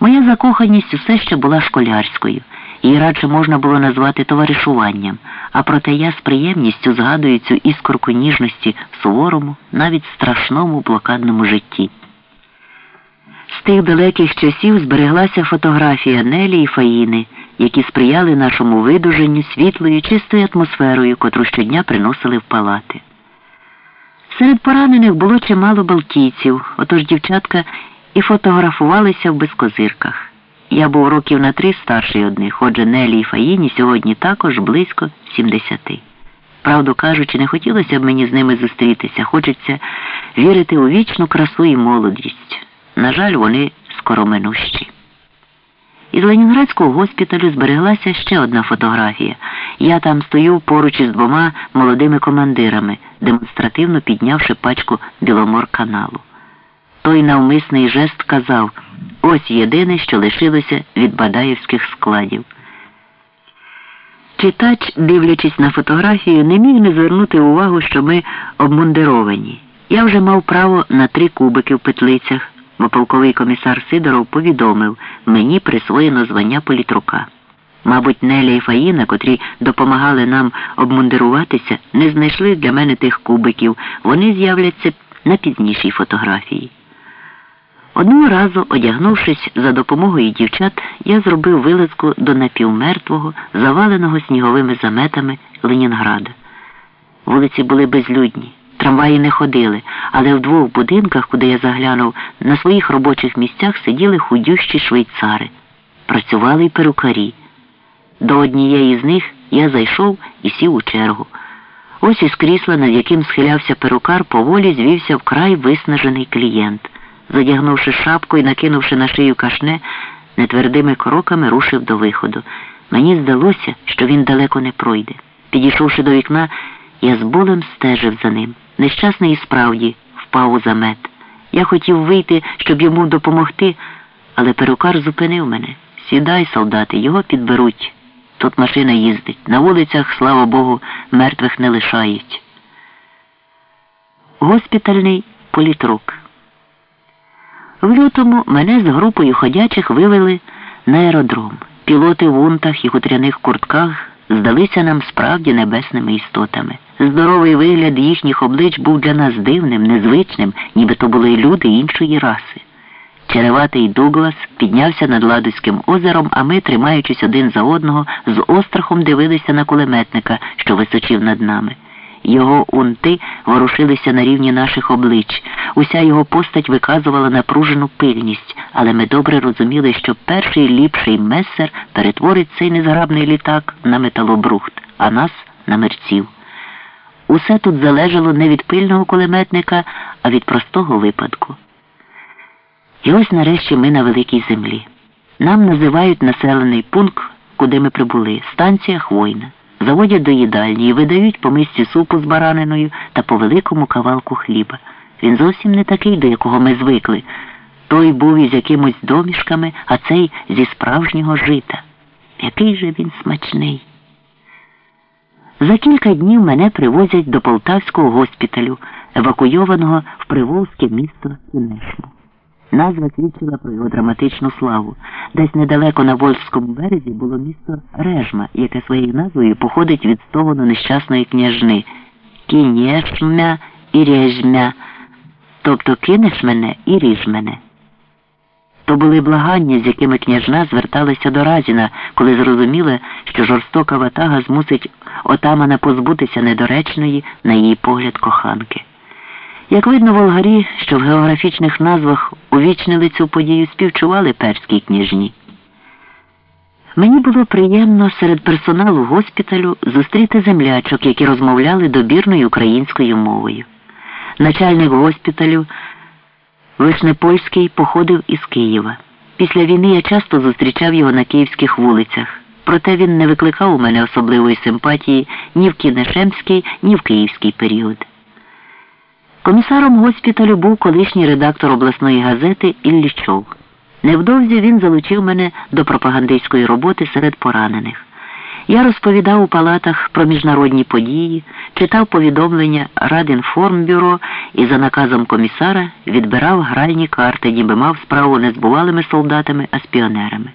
Моя закоханість усе ще була школярською, її радше можна було назвати товаришуванням, а проте я з приємністю згадую цю іскорку ніжності в суворому, навіть страшному блокадному житті. З тих далеких часів збереглася фотографія Нелі і Фаїни, які сприяли нашому видуженню світлою, чистою атмосферою, котру щодня приносили в палати. Серед поранених було чимало балтійців, отож дівчатка і фотографувалися в безкозирках. Я був років на три старший одних, отже Нелі і Фаїні сьогодні також близько 70. Правду кажучи, не хотілося б мені з ними зустрітися, хочеться вірити у вічну красу і молодість. На жаль, вони скороминущі. Із Ленінградського госпіталю збереглася ще одна фотографія. Я там стою поруч із двома молодими командирами, демонстративно піднявши пачку Біломор-каналу. Той навмисний жест казав ось єдине, що лишилося від бадаївських складів. Читач, дивлячись на фотографію, не міг не звернути увагу, що ми обмундировані. Я вже мав право на три кубики в петлицях бо полковий комісар Сидоров повідомив, мені присвоєно звання політрука. Мабуть, Неля і Фаїна, котрі допомагали нам обмундируватися, не знайшли для мене тих кубиків, вони з'являться на пізнішій фотографії. Одного разу, одягнувшись за допомогою дівчат, я зробив вилазку до напівмертвого, заваленого сніговими заметами Ленінграда. Вулиці були безлюдні. Трамваї не ходили, але в двох будинках, куди я заглянув, на своїх робочих місцях сиділи худющі швейцари. Працювали й перукарі. До однієї з них я зайшов і сів у чергу. Ось із крісла, над яким схилявся перукар, поволі звівся вкрай виснажений клієнт. Задягнувши шапку і накинувши на шию кашне, нетвердими кроками рушив до виходу. Мені здалося, що він далеко не пройде. Підійшовши до вікна, я з болем стежив за ним. Нещасний і справді впав у замет. Я хотів вийти, щоб йому допомогти, але перукар зупинив мене. Сідай, солдати, його підберуть. Тут машина їздить. На вулицях, слава Богу, мертвих не лишають. Госпітальний політрук. В лютому мене з групою ходячих вивели на аеродром. Пілоти в унтах і хутряних куртках здалися нам справді небесними істотами. Здоровий вигляд їхніх облич був для нас дивним, незвичним, ніби то були люди іншої раси. Череватий Дуглас піднявся над Ладоським озером, а ми, тримаючись один за одного, з острахом дивилися на кулеметника, що височив над нами. Його унти ворушилися на рівні наших облич. Уся його постать виказувала напружену пильність, але ми добре розуміли, що перший ліпший месер перетворить цей незграбний літак на металобрухт, а нас на мерців. Усе тут залежало не від пильного кулеметника, а від простого випадку. І ось нарешті ми на великій землі. Нам називають населений пункт, куди ми прибули, станція Хвойна. Заводять до їдальні і видають по мисці супу з бараниною та по великому кавалку хліба. Він зовсім не такий, до якого ми звикли. Той був із якимось домішками, а цей зі справжнього жита. Який же він смачний. За кілька днів мене привозять до Полтавського госпіталю, евакуйованого в Приволзьке місто Кінешму. Назва свідчила про його драматичну славу. Десь недалеко на Вольському березі було місто Режма, яке своєю назвою походить від стогону нещасної княжни Кінєшмя і Режмя, тобто кинеш мене і ріж мене. То були благання, з якими княжна зверталася до Разіна, коли зрозуміла, що жорстока ватага змусить отамана позбутися недоречної, на її погляд, коханки. Як видно, волгарі, що в географічних назвах увічнили цю подію, співчували перській княжні. Мені було приємно серед персоналу госпіталю зустріти землячок, які розмовляли добірною українською мовою. Начальник госпіталю Вишнепольський походив із Києва. Після війни я часто зустрічав його на київських вулицях, проте він не викликав у мене особливої симпатії ні в Кінешемський, ні в київський період. Комісаром госпіталю був колишній редактор обласної газети Іллічов. Невдовзі він залучив мене до пропагандистської роботи серед поранених. Я розповідав у палатах про міжнародні події, читав повідомлення Радінформбюро і за наказом комісара відбирав гральні карти, ніби мав справу не з бувалими солдатами, а з піонерами.